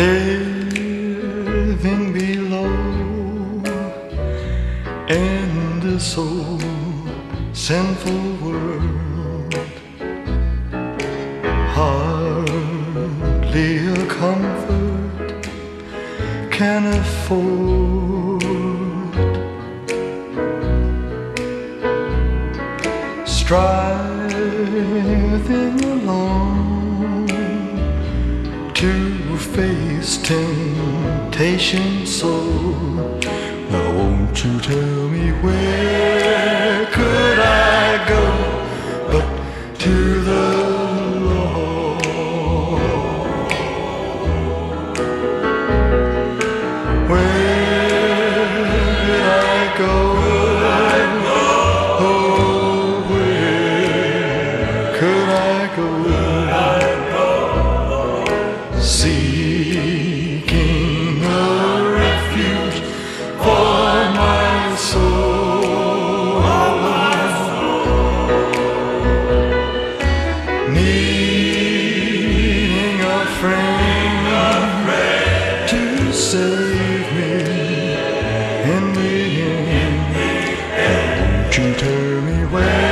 living below, in this so sinful world, hardly a comfort can afford. Striving alone to face temptation so. Now won't you tell me where could I go but to the Lord? Where could I go? Oh, where could I go? Seeking a refuge for my soul. Needing a friend to save me in the end. Won't you tell me where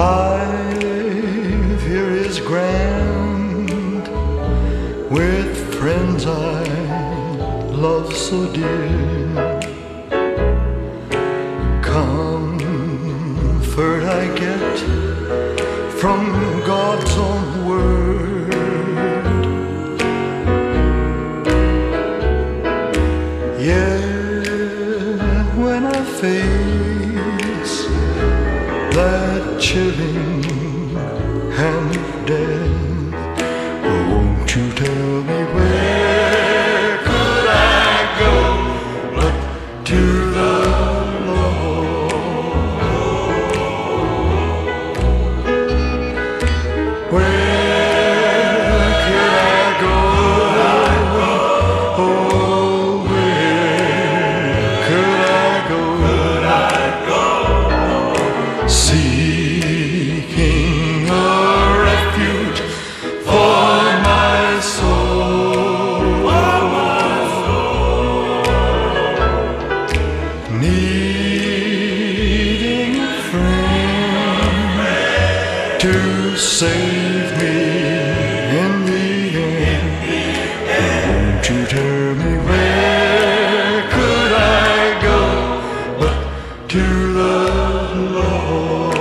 Life here is grand with friends I love so dear. Comfort I get from God's own word. Yeah, when I face chilling hand of to save me in the end. Won't you tell me where could I go but to the Lord?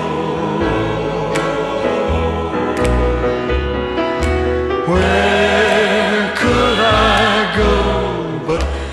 Where could I go but?